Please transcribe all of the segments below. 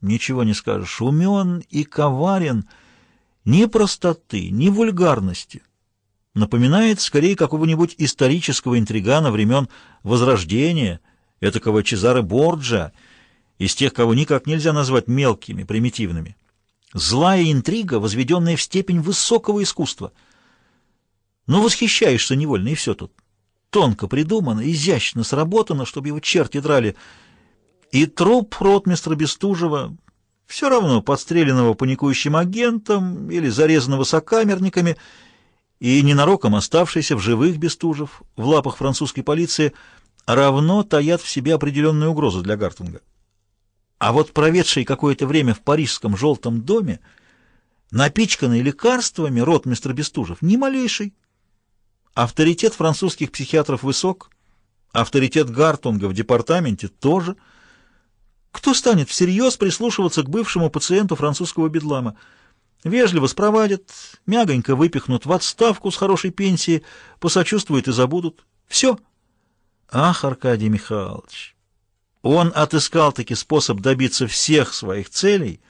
Ничего не скажешь. Умен и коварен. Ни простоты, ни вульгарности. Напоминает скорее какого-нибудь исторического интригана времен Возрождения, этакого Чезаре Борджа, из тех, кого никак нельзя назвать мелкими, примитивными. Злая интрига, возведенная в степень высокого искусства. Но восхищаешься невольно, и все тут. Тонко придумано, изящно сработано, чтобы его черти драли. И труп ротмистра Бестужева, все равно подстреленного паникующим агентом или зарезанного сокамерниками, и ненароком оставшийся в живых Бестужев в лапах французской полиции, равно таят в себе определенную угрозу для Гартунга. А вот проведший какое-то время в парижском желтом доме, напичканный лекарствами ротмистр Бестужев, ни малейший. Авторитет французских психиатров высок, авторитет Гартунга в департаменте тоже. Кто станет всерьез прислушиваться к бывшему пациенту французского бедлама? Вежливо спровадят, мягонько выпихнут в отставку с хорошей пенсии, посочувствуют и забудут. Все. Ах, Аркадий Михайлович! Он отыскал-таки способ добиться всех своих целей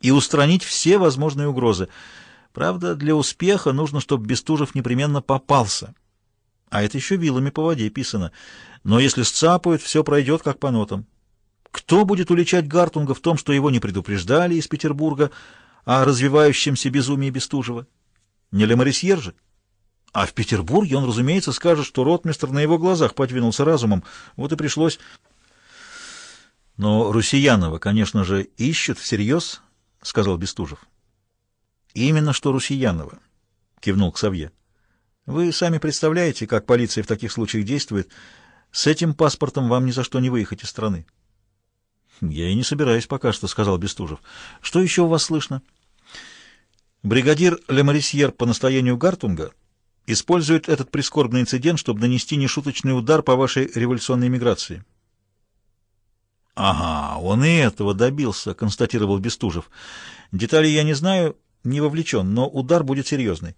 и устранить все возможные угрозы. Правда, для успеха нужно, чтобы Бестужев непременно попался. А это еще вилами по воде писано. Но если сцапают, все пройдет как по нотам. Кто будет уличать Гартунга в том, что его не предупреждали из Петербурга о развивающемся безумии Бестужева? Не Лемарисьер же? А в Петербурге он, разумеется, скажет, что ротмистр на его глазах подвинулся разумом. Вот и пришлось... Но Русиянова, конечно же, ищут всерьез, — сказал Бестужев. — Именно что Русиянова, — кивнул Ксавье. — Вы сами представляете, как полиция в таких случаях действует. С этим паспортом вам ни за что не выехать из страны. — Я и не собираюсь пока что, — сказал Бестужев. — Что еще у вас слышно? Бригадир Лемарисьер по настоянию Гартунга использует этот прискорбный инцидент, чтобы нанести нешуточный удар по вашей революционной миграции. — «Ага, он и этого добился», — констатировал Бестужев. «Деталей я не знаю, не вовлечен, но удар будет серьезный.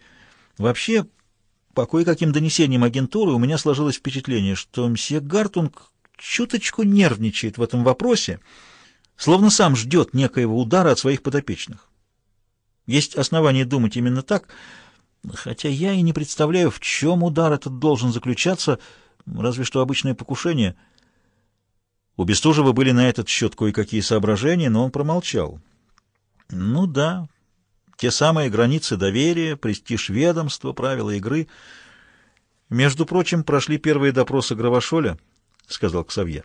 Вообще, по кое-каким донесениям агентуры у меня сложилось впечатление, что мсье Гартунг чуточку нервничает в этом вопросе, словно сам ждет некоего удара от своих подопечных. Есть основания думать именно так, хотя я и не представляю, в чем удар этот должен заключаться, разве что обычное покушение — у Бестужева были на этот счет кое-какие соображения, но он промолчал. Ну да, те самые границы доверия, престиж ведомства, правила игры. Между прочим, прошли первые допросы Гравошоля, — сказал Ксавье.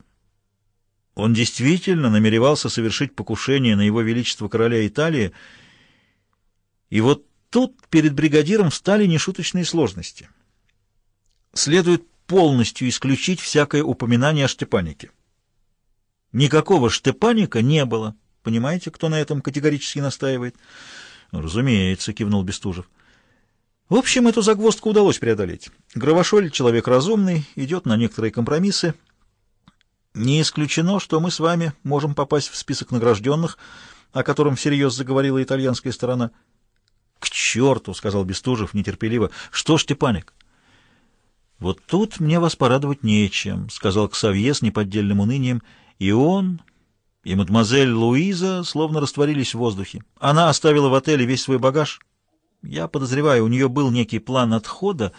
Он действительно намеревался совершить покушение на его величество короля Италии, и вот тут перед бригадиром встали нешуточные сложности. Следует полностью исключить всякое упоминание о Штепанике. Никакого штепаника не было. Понимаете, кто на этом категорически настаивает? Ну, разумеется, кивнул Бестужев. В общем, эту загвоздку удалось преодолеть. Гравошоль, человек разумный, идет на некоторые компромиссы. Не исключено, что мы с вами можем попасть в список награжденных, о котором всерьез заговорила итальянская сторона. — К черту! — сказал Бестужев нетерпеливо. — Что ж, Степаник? — Вот тут мне вас порадовать нечем, — сказал Ксавье с неподдельным унынием — и он, и мадемуазель Луиза словно растворились в воздухе. Она оставила в отеле весь свой багаж. Я подозреваю, у нее был некий план отхода,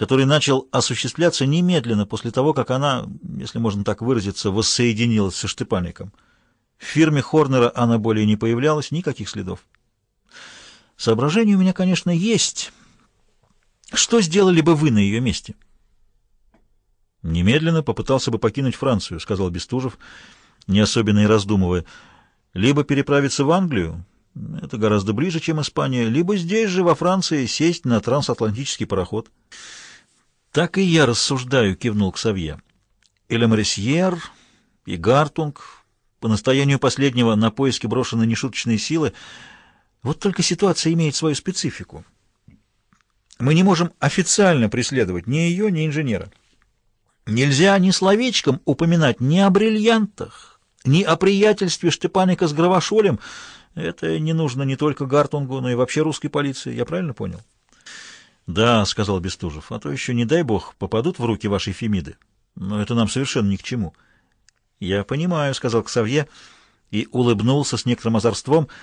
который начал осуществляться немедленно после того, как она, если можно так выразиться, воссоединилась со Штепаником. В фирме Хорнера она более не появлялась, никаких следов. Соображения у меня, конечно, есть. Что сделали бы вы на ее месте?» Немедленно попытался бы покинуть Францию, сказал Бестужев, не особенно и раздумывая. Либо переправиться в Англию, это гораздо ближе, чем Испания, либо здесь же, во Франции, сесть на трансатлантический пароход. Так и я рассуждаю, кивнул Ксавье. И Лемарисьер, и Гартунг, по настоянию последнего на поиски брошены нешуточные силы. Вот только ситуация имеет свою специфику. Мы не можем официально преследовать ни ее, ни инженера. Нельзя ни словечком упоминать ни о бриллиантах, ни о приятельстве Штепаника с Гравошолем. Это не нужно не только Гартунгу, но и вообще русской полиции. Я правильно понял? — Да, — сказал Бестужев, — а то еще, не дай бог, попадут в руки вашей Фемиды. Но это нам совершенно ни к чему. — Я понимаю, — сказал Ксавье, и улыбнулся с некоторым озорством —